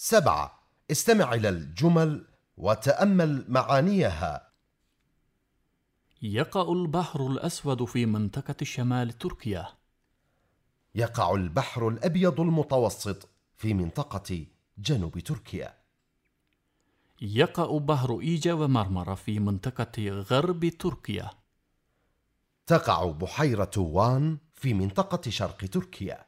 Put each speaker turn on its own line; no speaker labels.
سبعة. استمع إلى الجمل وتأمل معانيها.
يقع البحر الأسود في منطقة شمال تركيا.
يقع البحر الأبيض المتوسط في منطقة جنوب تركيا.
يقع بحر إيجا ومرمرة في منطقة غرب تركيا.
تقع بحيرة وان في منطقة شرق تركيا.